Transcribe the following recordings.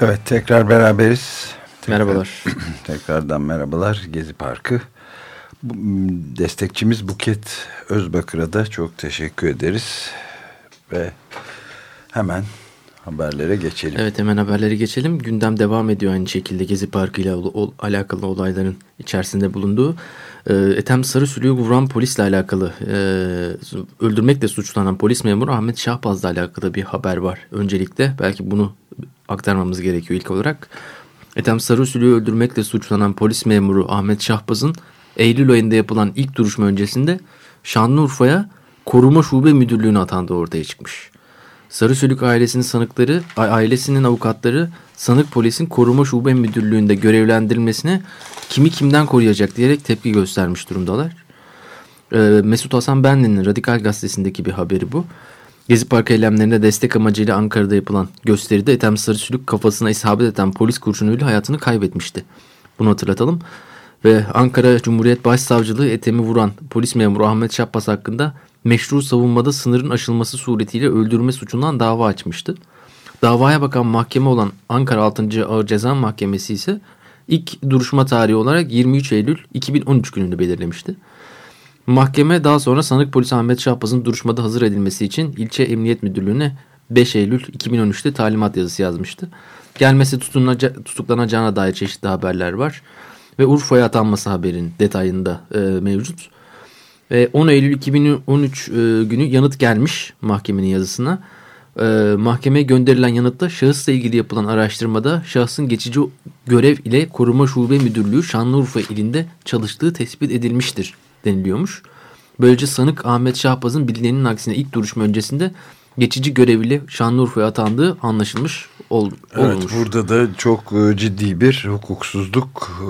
Evet tekrar beraberiz. Tekrar, merhabalar. Tekrardan merhabalar Gezi Parkı. Destekçimiz Buket Özbakır'a da çok teşekkür ederiz. Ve hemen haberlere geçelim. Evet hemen haberlere geçelim. Gündem devam ediyor aynı şekilde Gezi Parkı ile alakalı olayların içerisinde bulunduğu. E, Ethem Sarısülü'yü vuran polisle alakalı e, öldürmekle suçlanan polis memuru Ahmet Şahbaz'la alakalı bir haber var. Öncelikle belki bunu aktarmamız gerekiyor ilk olarak. Ethem Sarısülü'yü öldürmekle suçlanan polis memuru Ahmet Şahbaz'ın Eylül ayında yapılan ilk duruşma öncesinde Şanlıurfa'ya koruma şube müdürlüğüne atandığı ortaya çıkmış. Sarısülük ailesinin sanıkları, ailesinin avukatları sanık polisin koruma şube müdürlüğünde görevlendirilmesine kimi kimden koruyacak diyerek tepki göstermiş durumdalar. Ee, Mesut Hasan Benli'nin Radikal Gazetesi'ndeki bir haberi bu. Gezi Parkı eylemlerine destek amacıyla Ankara'da yapılan gösteride Ethem Sarısülük kafasına isabet eden polis kurşunuyla hayatını kaybetmişti. Bunu hatırlatalım. Ve Ankara Cumhuriyet Başsavcılığı Ethem'i vuran polis memuru Ahmet Şappas hakkında meşru savunmada sınırın aşılması suretiyle öldürme suçundan dava açmıştı. Davaya bakan mahkeme olan Ankara 6. Ağır Ceza Mahkemesi ise ilk duruşma tarihi olarak 23 Eylül 2013 gününü belirlemişti. Mahkeme daha sonra sanık polis Ahmet Şahbaz'ın duruşmada hazır edilmesi için ilçe emniyet müdürlüğüne 5 Eylül 2013'te talimat yazısı yazmıştı. Gelmesi tutuklanacağına dair çeşitli haberler var. Ve Urfa'ya atanması haberin detayında e, mevcut. E, 10 Eylül 2013 e, günü yanıt gelmiş mahkemenin yazısına. E, mahkemeye gönderilen yanıtta şahısla ilgili yapılan araştırmada şahsın geçici görev ile koruma şube müdürlüğü Şanlıurfa ilinde çalıştığı tespit edilmiştir deniliyormuş. Böylece sanık Ahmet Şahbaz'ın bildiğinin aksine ilk duruşma öncesinde geçici görevli Şanlıurfa'ya atandığı anlaşılmış ol, evet, olmuş. Burada da çok e, ciddi bir hukuksuzluk e,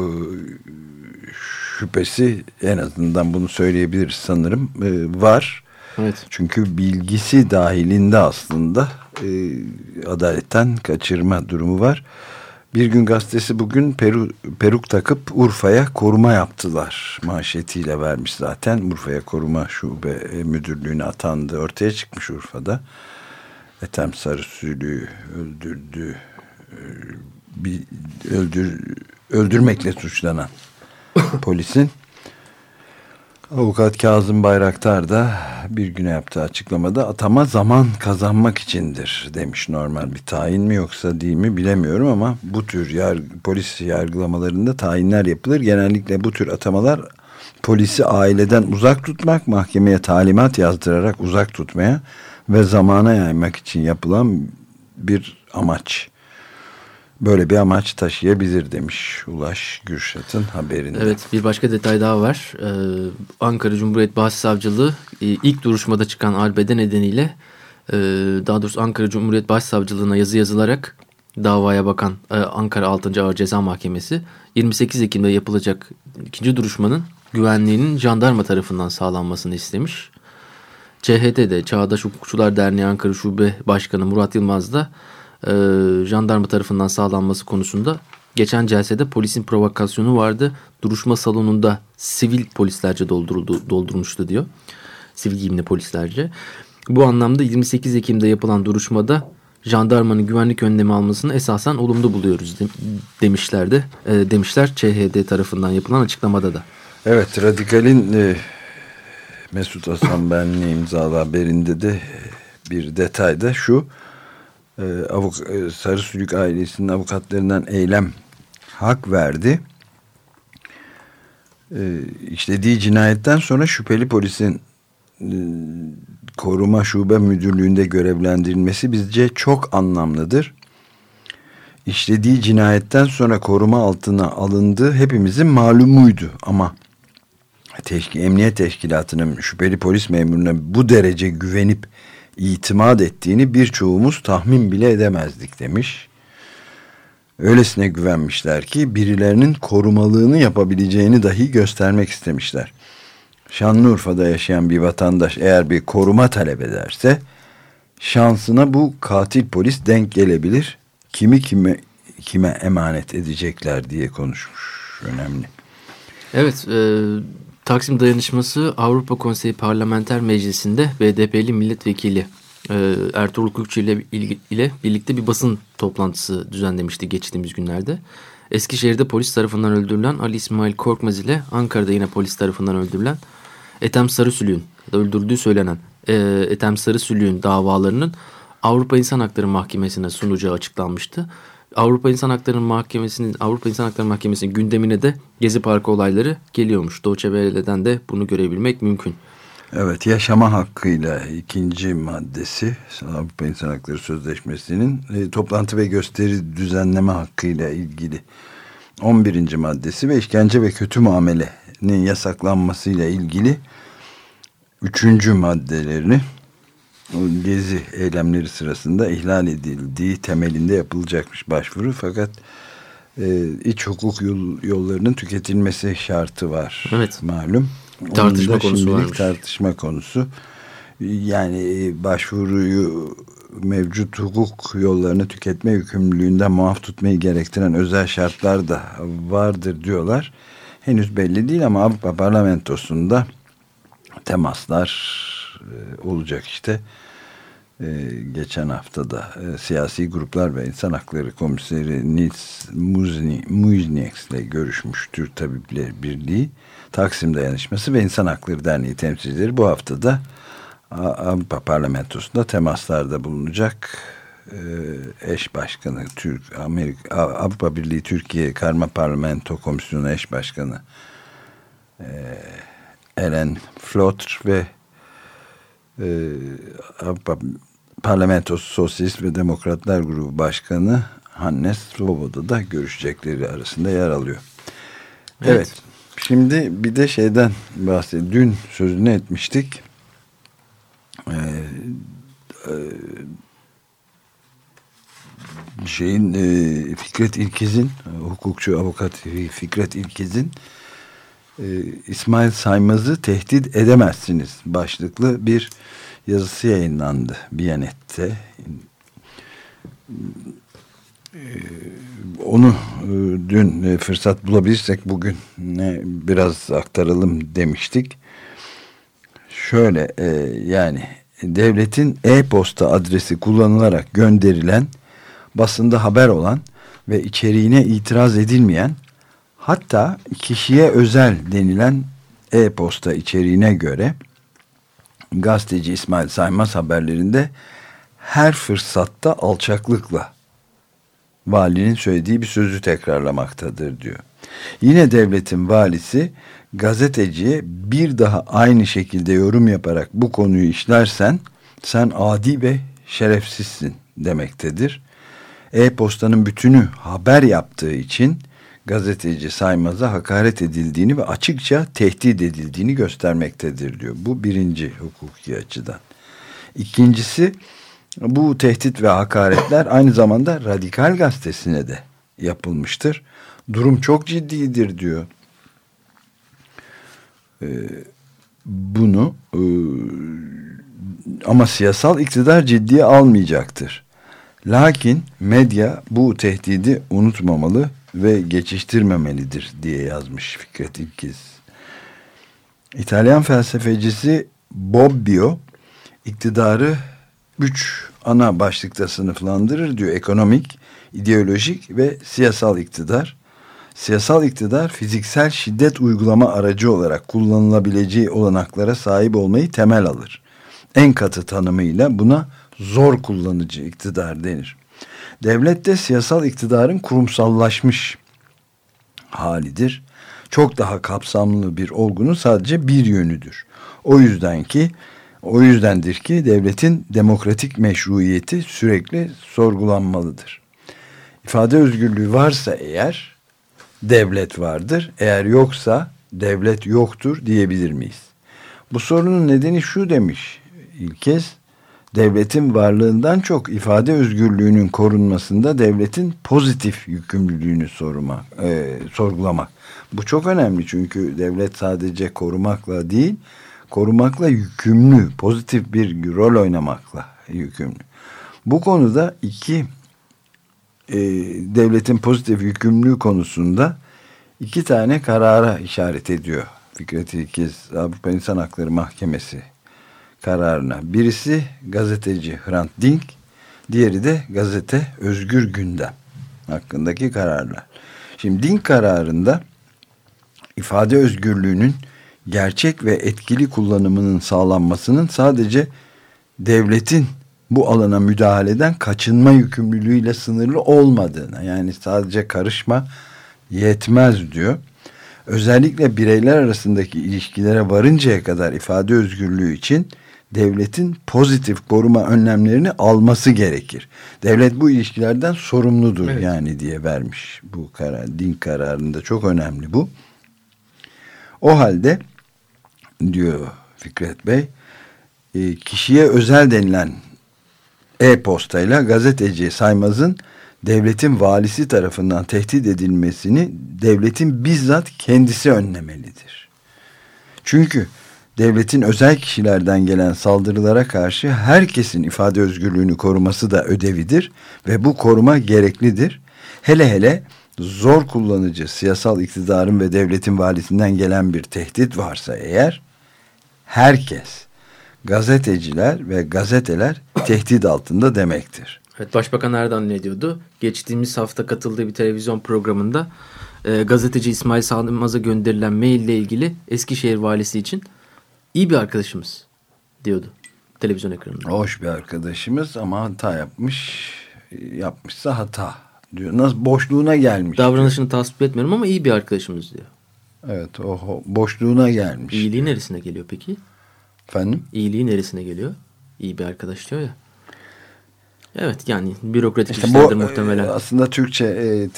şüphesi en azından bunu söyleyebiliriz sanırım e, var. Evet. Çünkü bilgisi dahilinde aslında adaletten kaçırma durumu var. Bir gün gazetesi bugün peru, peruk takıp Urfa'ya koruma yaptılar manşetiyle vermiş zaten. Urfa'ya koruma şube e, müdürlüğüne atandı. Ortaya çıkmış Urfa'da. Ethem Sarısülü'yü öldürdü. E, bir öldür, öldürmekle suçlanan polisin Avukat Kazım Bayraktar da bir güne yaptığı açıklamada atama zaman kazanmak içindir demiş normal bir tayin mi yoksa değil mi bilemiyorum ama bu tür yarg polis yargılamalarında tayinler yapılır. Genellikle bu tür atamalar polisi aileden uzak tutmak, mahkemeye talimat yazdırarak uzak tutmaya ve zamana yaymak için yapılan bir amaç böyle bir amaç taşıyabilir demiş Ulaş Gürşat'ın haberinde. Evet bir başka detay daha var. Ee, Ankara Cumhuriyet Başsavcılığı e, ilk duruşmada çıkan arbede nedeniyle e, daha doğrusu Ankara Cumhuriyet Başsavcılığına yazı yazılarak davaya bakan e, Ankara 6. Ağır Ceza Mahkemesi 28 Ekim'de yapılacak ikinci duruşmanın güvenliğinin jandarma tarafından sağlanmasını istemiş. CHT'de Çağdaş Hukukçular Derneği Ankara Şube Başkanı Murat Yılmaz da e, jandarma tarafından sağlanması konusunda geçen celsede polisin provokasyonu vardı. Duruşma salonunda sivil polislerce dolduruldu, doldurmuştu diyor. Sivil giyimli polislerce. Bu anlamda 28 Ekim'de yapılan duruşmada jandarmanın güvenlik önlemi almasını esasen olumlu buluyoruz demişlerdi. E, demişler ÇHD tarafından yapılan açıklamada da. Evet Radikal'in e, Mesut Hasan Benli imzalı haberinde de bir detay da şu avuk e, Sarı Sülük ailesinin avukatlarından eylem hak verdi. E, işlediği cinayetten sonra şüpheli polisin e, koruma şube müdürlüğünde görevlendirilmesi bizce çok anlamlıdır. İşlediği cinayetten sonra koruma altına alındığı hepimizin malumuydu ama teşkil, emniyet teşkilatının şüpheli polis memuruna bu derece güvenip itimat ettiğini birçoğumuz tahmin bile edemezdik demiş. Öylesine güvenmişler ki birilerinin korumalığını yapabileceğini dahi göstermek istemişler. Şanlıurfa'da yaşayan bir vatandaş eğer bir koruma talep ederse şansına bu katil polis denk gelebilir. Kimi kime kime emanet edecekler diye konuşmuş. Önemli. Evet, e, Taksim Dayanışması Avrupa Konseyi Parlamenter Meclisi'nde BDP'li milletvekili e, Ertuğrul Kürkçü ile, ile birlikte bir basın toplantısı düzenlemişti geçtiğimiz günlerde. Eskişehir'de polis tarafından öldürülen Ali İsmail Korkmaz ile Ankara'da yine polis tarafından öldürülen Ethem Sarısülüğün öldürdüğü söylenen e, Ethem Sarısülüğün davalarının Avrupa İnsan Hakları Mahkemesi'ne sunacağı açıklanmıştı. Avrupa İnsan Hakları Mahkemesi'nin Avrupa İnsan Hakları Mahkemesi'nin gündemine de Gezi Parkı olayları geliyormuş. Doğu Çevre'den de bunu görebilmek mümkün. Evet yaşama hakkıyla ikinci maddesi Avrupa İnsan Hakları Sözleşmesi'nin e, toplantı ve gösteri düzenleme hakkıyla ilgili 11. maddesi ve işkence ve kötü muamelenin yasaklanmasıyla ilgili 3. maddelerini gezi eylemleri sırasında ihlal edildiği temelinde yapılacakmış başvuru fakat e, iç hukuk yol, yollarının tüketilmesi şartı var evet. malum. Tartışma konusu varmış. tartışma konusu. Yani e, başvuruyu mevcut hukuk yollarını tüketme yükümlülüğünden muaf tutmayı gerektiren özel şartlar da vardır diyorlar. Henüz belli değil ama Avrupa Parlamentosu'nda temaslar olacak işte. E, geçen hafta da siyasi gruplar ve insan hakları komiseri Nils Muznieks ile görüşmüş Türk Tabipleri Birliği. Taksim Dayanışması ve İnsan Hakları Derneği temsilcileri bu haftada Avrupa Parlamentosu'nda temaslarda bulunacak ee, eş başkanı Türk Amerika Avrupa Birliği Türkiye Karma Parlamento Komisyonu eş başkanı e, Ellen Flotr ve e, Avrupa Parlamentosu Sosyalist ve Demokratlar Grubu Başkanı Hannes Svoboda da görüşecekleri arasında yer alıyor. Evet. evet. Şimdi bir de şeyden bahsedelim. Dün sözünü etmiştik. Ee, e, şeyin e, Fikret İlkiz'in hukukçu avukat Fikret İlkiz'in e, İsmail Saymaz'ı tehdit edemezsiniz başlıklı bir yazısı yayınlandı Biyanet'te. Ee, onu e, dün e, fırsat bulabilirsek bugün biraz aktaralım demiştik. Şöyle e, yani devletin e-posta adresi kullanılarak gönderilen basında haber olan ve içeriğine itiraz edilmeyen hatta kişiye özel denilen e-posta içeriğine göre gazeteci İsmail Saymaz haberlerinde her fırsatta alçaklıkla valinin söylediği bir sözü tekrarlamaktadır diyor. Yine devletin valisi gazeteciye bir daha aynı şekilde yorum yaparak bu konuyu işlersen sen adi ve şerefsizsin demektedir. E-postanın bütünü haber yaptığı için gazeteci Saymaz'a hakaret edildiğini ve açıkça tehdit edildiğini göstermektedir diyor. Bu birinci hukuki açıdan. İkincisi bu tehdit ve hakaretler aynı zamanda Radikal Gazetesi'ne de yapılmıştır. Durum çok ciddidir diyor. Ee, bunu e, ama siyasal iktidar ciddiye almayacaktır. Lakin medya bu tehdidi unutmamalı ve geçiştirmemelidir diye yazmış Fikret İlkiz. İtalyan felsefecisi Bobbio iktidarı üç ana başlıkta sınıflandırır diyor. Ekonomik, ideolojik ve siyasal iktidar. Siyasal iktidar fiziksel şiddet uygulama aracı olarak kullanılabileceği olanaklara sahip olmayı temel alır. En katı tanımıyla buna zor kullanıcı iktidar denir. Devlet de siyasal iktidarın kurumsallaşmış halidir. Çok daha kapsamlı bir olgunun sadece bir yönüdür. O yüzden ki o yüzdendir ki devletin demokratik meşruiyeti sürekli sorgulanmalıdır. İfade özgürlüğü varsa eğer devlet vardır. Eğer yoksa devlet yoktur diyebilir miyiz? Bu sorunun nedeni şu demiş İlkez. Devletin varlığından çok ifade özgürlüğünün korunmasında devletin pozitif yükümlülüğünü soruma, e, sorgulamak. Bu çok önemli çünkü devlet sadece korumakla değil, korumakla yükümlü, pozitif bir rol oynamakla yükümlü. Bu konuda iki e, devletin pozitif yükümlülüğü konusunda iki tane karara işaret ediyor Fikret İlkiz Avrupa İnsan Hakları Mahkemesi kararına. Birisi gazeteci Hrant Dink, diğeri de gazete Özgür Gündem hakkındaki kararlar. Şimdi Dink kararında ifade özgürlüğünün gerçek ve etkili kullanımının sağlanmasının sadece devletin bu alana müdahaleden kaçınma yükümlülüğüyle sınırlı olmadığına yani sadece karışma yetmez diyor. Özellikle bireyler arasındaki ilişkilere varıncaya kadar ifade özgürlüğü için devletin pozitif koruma önlemlerini alması gerekir. Devlet bu ilişkilerden sorumludur evet. yani diye vermiş bu karar, din kararında çok önemli bu. O halde diyor Fikret Bey e, kişiye özel denilen e-postayla gazeteci Saymaz'ın devletin valisi tarafından tehdit edilmesini devletin bizzat kendisi önlemelidir. Çünkü devletin özel kişilerden gelen saldırılara karşı herkesin ifade özgürlüğünü koruması da ödevidir ve bu koruma gereklidir. Hele hele zor kullanıcı siyasal iktidarın ve devletin valisinden gelen bir tehdit varsa eğer herkes gazeteciler ve gazeteler tehdit altında demektir. Evet, Başbakan Erdoğan ne diyordu? Geçtiğimiz hafta katıldığı bir televizyon programında e, gazeteci İsmail Sağlamaz'a gönderilen maille ilgili Eskişehir valisi için iyi bir arkadaşımız diyordu televizyon ekranında. Hoş bir arkadaşımız ama hata yapmış. Yapmışsa hata diyor. Nasıl boşluğuna gelmiş. Davranışını diyor. tasvip etmiyorum ama iyi bir arkadaşımız diyor. Evet o boşluğuna gelmiş. İyiliği neresine geliyor peki? Efendim? İyiliği neresine geliyor? İyi bir arkadaş diyor ya. Evet yani bürokratik işte işlerde bu, muhtemelen. Aslında Türkçe e,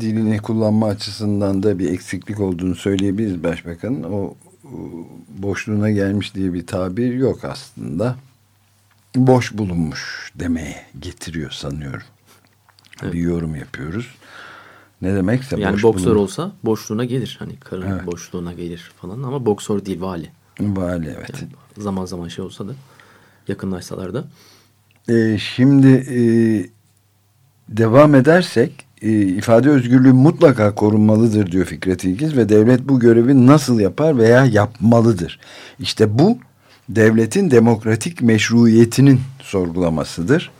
dilini kullanma açısından da bir eksiklik olduğunu söyleyebiliriz başbakanın. O boşluğuna gelmiş diye bir tabir yok aslında. Boş bulunmuş demeye getiriyor sanıyorum. Evet. Bir yorum yapıyoruz. Ne demekse yani boş boksör bulun... olsa boşluğuna gelir. Hani karın evet. boşluğuna gelir falan ama boksör değil vali. Vali evet. Yani zaman zaman şey olsa da yakınlaşsalar da. Ee, şimdi e, devam edersek ifade özgürlüğü mutlaka korunmalıdır diyor Fikret İlgiz ve devlet bu görevi nasıl yapar veya yapmalıdır. İşte bu devletin demokratik meşruiyetinin sorgulamasıdır.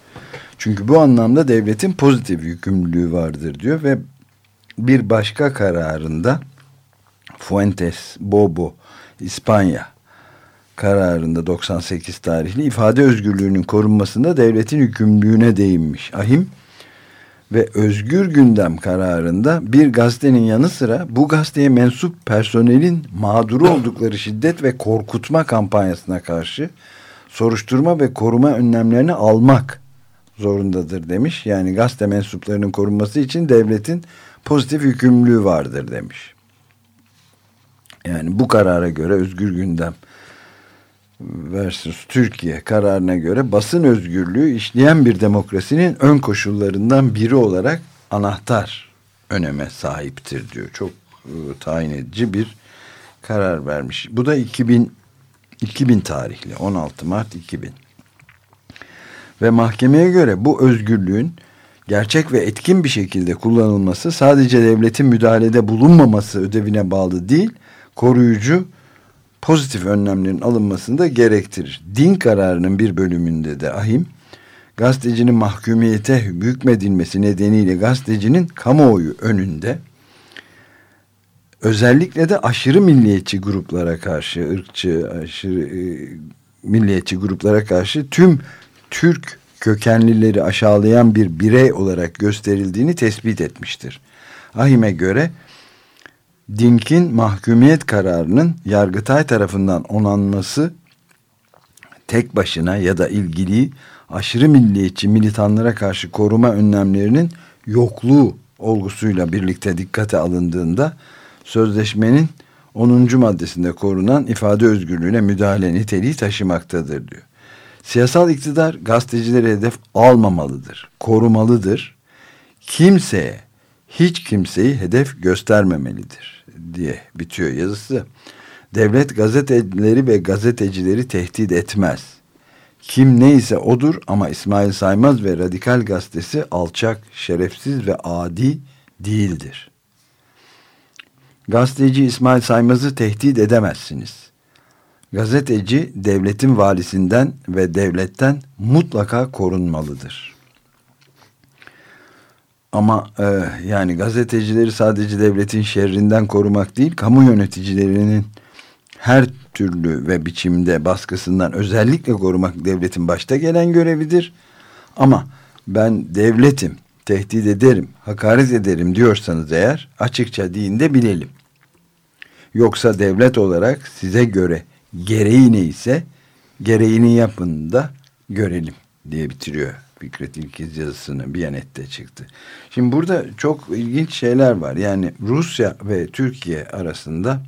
Çünkü bu anlamda devletin pozitif yükümlülüğü vardır diyor ve bir başka kararında Fuentes Bobo İspanya kararında 98 tarihli ifade özgürlüğünün korunmasında devletin yükümlülüğüne değinmiş. Ahim ve Özgür Gündem kararında bir gazetenin yanı sıra bu gazeteye mensup personelin mağduru oldukları şiddet ve korkutma kampanyasına karşı soruşturma ve koruma önlemlerini almak zorundadır demiş. Yani gazete mensuplarının korunması için devletin pozitif yükümlülüğü vardır demiş. Yani bu karara göre Özgür Gündem versus Türkiye kararına göre basın özgürlüğü işleyen bir demokrasinin ön koşullarından biri olarak anahtar öneme sahiptir diyor. Çok e, tayin edici bir karar vermiş. Bu da 2000 2000 tarihli 16 Mart 2000. Ve mahkemeye göre bu özgürlüğün gerçek ve etkin bir şekilde kullanılması sadece devletin müdahalede bulunmaması ödevine bağlı değil, koruyucu pozitif önlemlerin alınmasını da gerektirir. Din kararının bir bölümünde de ahim gazetecinin mahkumiyete hükmedilmesi nedeniyle gazetecinin kamuoyu önünde özellikle de aşırı milliyetçi gruplara karşı ırkçı aşırı e, milliyetçi gruplara karşı tüm Türk kökenlileri aşağılayan bir birey olarak gösterildiğini tespit etmiştir. Ahim'e göre Dink'in mahkumiyet kararının Yargıtay tarafından onanması tek başına ya da ilgili aşırı milliyetçi militanlara karşı koruma önlemlerinin yokluğu olgusuyla birlikte dikkate alındığında sözleşmenin 10. maddesinde korunan ifade özgürlüğüne müdahale niteliği taşımaktadır diyor. Siyasal iktidar gazetecileri hedef almamalıdır, korumalıdır. Kimseye, hiç kimseyi hedef göstermemelidir diye bitiyor yazısı. Devlet gazeteleri ve gazetecileri tehdit etmez. Kim neyse odur ama İsmail Saymaz ve Radikal Gazetesi alçak, şerefsiz ve adi değildir. Gazeteci İsmail Saymaz'ı tehdit edemezsiniz. Gazeteci devletin valisinden ve devletten mutlaka korunmalıdır. Ama e, yani gazetecileri sadece devletin şerrinden korumak değil, kamu yöneticilerinin her türlü ve biçimde baskısından özellikle korumak devletin başta gelen görevidir. Ama ben devletim, tehdit ederim, hakaret ederim diyorsanız eğer açıkça deyin de bilelim. Yoksa devlet olarak size göre gereği neyse gereğini yapın da görelim diye bitiriyor Fikret İlkiz yazısını Biyanet'te çıktı. Şimdi burada çok ilginç şeyler var. Yani Rusya ve Türkiye arasında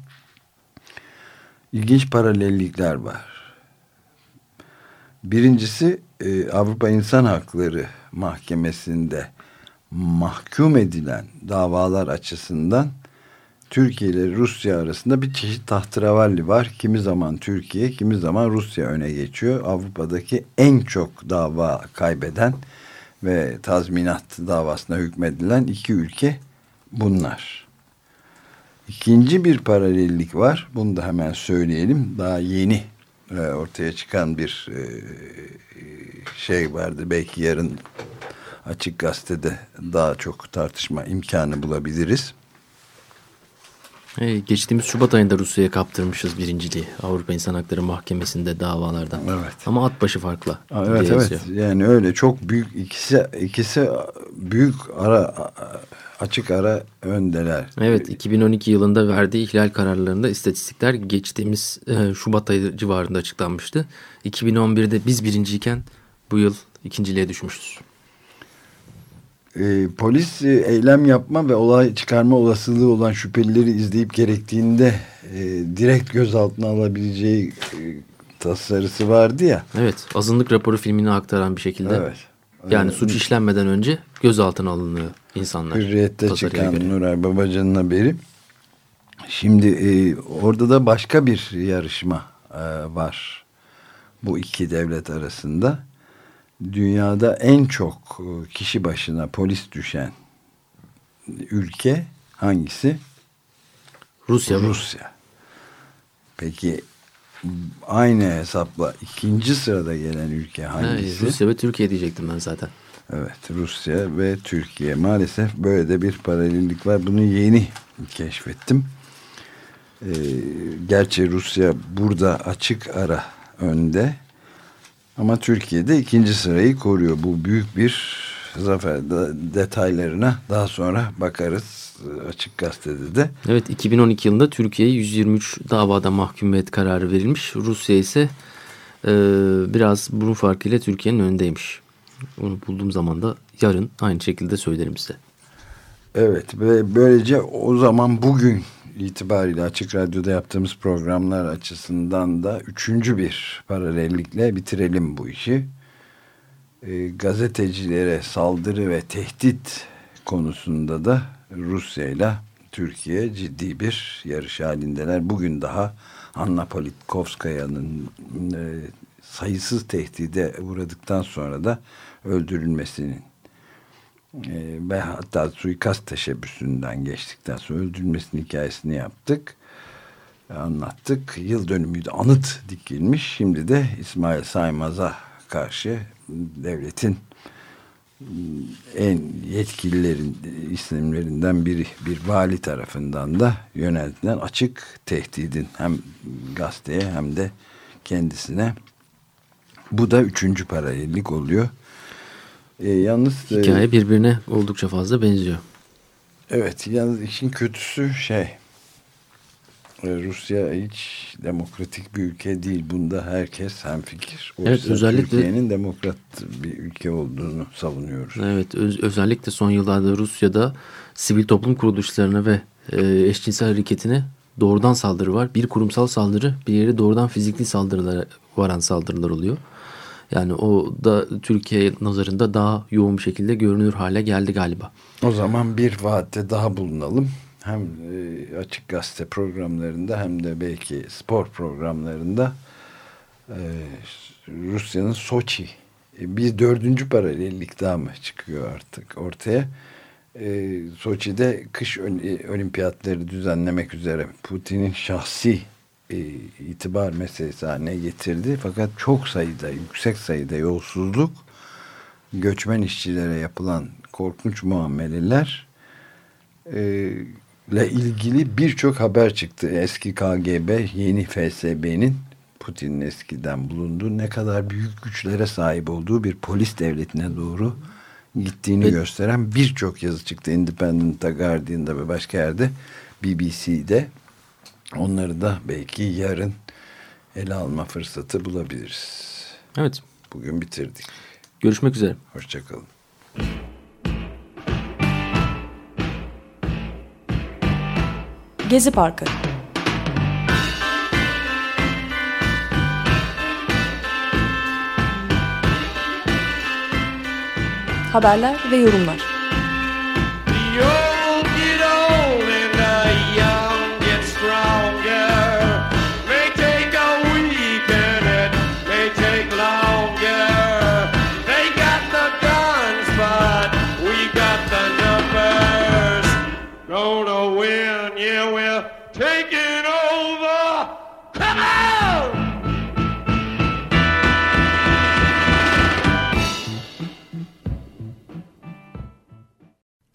ilginç paralellikler var. Birincisi e, Avrupa İnsan Hakları Mahkemesi'nde mahkum edilen davalar açısından Türkiye ile Rusya arasında bir çeşit tahtıravalli var. Kimi zaman Türkiye, kimi zaman Rusya öne geçiyor. Avrupa'daki en çok dava kaybeden ve tazminat davasına hükmedilen iki ülke bunlar. İkinci bir paralellik var. Bunu da hemen söyleyelim. Daha yeni e, ortaya çıkan bir e, şey vardı. Belki yarın Açık Gazete'de daha çok tartışma imkanı bulabiliriz. Hey, geçtiğimiz Şubat ayında Rusya'ya kaptırmışız birinciliği Avrupa İnsan Hakları Mahkemesi'nde davalardan. Evet. Ama at başı farklı. Evet evet. Yani öyle çok büyük ikisi ikisi büyük ara açık ara öndeler. Evet 2012 yılında verdiği ihlal kararlarında istatistikler geçtiğimiz e, Şubat ayı civarında açıklanmıştı. 2011'de biz birinciyken bu yıl ikinciliğe düşmüşüz e, polis e, eylem yapma ve olay çıkarma olasılığı olan şüphelileri izleyip gerektiğinde e, direkt gözaltına alabileceği e, tasarısı vardı ya. Evet azınlık raporu filmini aktaran bir şekilde. Evet. Yani suç işlenmeden önce gözaltına alınıyor insanlar. Hürriyette çıkan göre. Nuray Babacan'ın haberi. Şimdi e, orada da başka bir yarışma e, var. Bu iki devlet arasında dünyada en çok e, kişi başına polis düşen ülke hangisi? Rusya mı? Rusya. Peki aynı hesapla ikinci sırada gelen ülke hangisi? Ha, Rusya ve Türkiye diyecektim ben zaten. Evet Rusya ve Türkiye maalesef böyle de bir paralellik var. Bunu yeni keşfettim. Ee, gerçi Rusya burada açık ara önde ama Türkiye'de ikinci sırayı koruyor. Bu büyük bir zafer detaylarına daha sonra bakarız açık gazetede de. Evet 2012 yılında Türkiye'ye 123 davada mahkumiyet kararı verilmiş. Rusya ise e, biraz burun farkıyla Türkiye'nin önündeymiş. Onu bulduğum zaman da yarın aynı şekilde söylerim size. Evet ve böylece o zaman bugün itibariyle Açık Radyo'da yaptığımız programlar açısından da üçüncü bir paralellikle bitirelim bu işi. E, gazetecilere saldırı ve tehdit konusunda da Rusya ile Türkiye ciddi bir yarış halindeler. Bugün daha Anna Politkovskaya'nın e, sayısız tehdide uğradıktan sonra da öldürülmesinin e, ve hatta suikast teşebbüsünden geçtikten sonra öldürülmesinin hikayesini yaptık. Anlattık. Yıl dönümüydü. Anıt dikilmiş. Şimdi de İsmail Saymaz'a karşı devletin en yetkililerin isimlerinden biri bir vali tarafından da yöneltilen açık tehdidin hem gazeteye hem de kendisine bu da üçüncü paralellik oluyor. E, yalnız hikaye birbirine oldukça fazla benziyor. Evet, yalnız işin kötüsü şey e, Rusya hiç demokratik bir ülke değil. Bunda herkes hemfikir. Oysa evet, özellikle Türkiye'nin demokrat bir ülke olduğunu savunuyoruz. Evet, öz, özellikle son yıllarda Rusya'da sivil toplum kuruluşlarına ve e, eşcinsel hareketine doğrudan saldırı var. Bir kurumsal saldırı, bir yeri doğrudan fizikli saldırılara varan saldırılar oluyor. Yani o da Türkiye nazarında daha yoğun bir şekilde görünür hale geldi galiba. O zaman bir vaatte daha bulunalım. Hem e, açık gazete programlarında hem de belki spor programlarında e, Rusya'nın Soçi e, bir dördüncü paralellik daha mı çıkıyor artık ortaya? Soçi'de kış olimpiyatları düzenlemek üzere Putin'in şahsi itibar meselesi haline getirdi. Fakat çok sayıda, yüksek sayıda yolsuzluk, göçmen işçilere yapılan korkunç muameleler e, ile ilgili birçok haber çıktı. Eski KGB, yeni FSB'nin Putin'in eskiden bulunduğu ne kadar büyük güçlere sahip olduğu bir polis devletine doğru gittiğini evet. gösteren birçok yazı çıktı. Independent'ta, Guardian'da ve başka yerde BBC'de onları da belki yarın ele alma fırsatı bulabiliriz. Evet. Bugün bitirdik. Görüşmek üzere. Hoşçakalın. Gezi Parkı Haberler ve yorumlar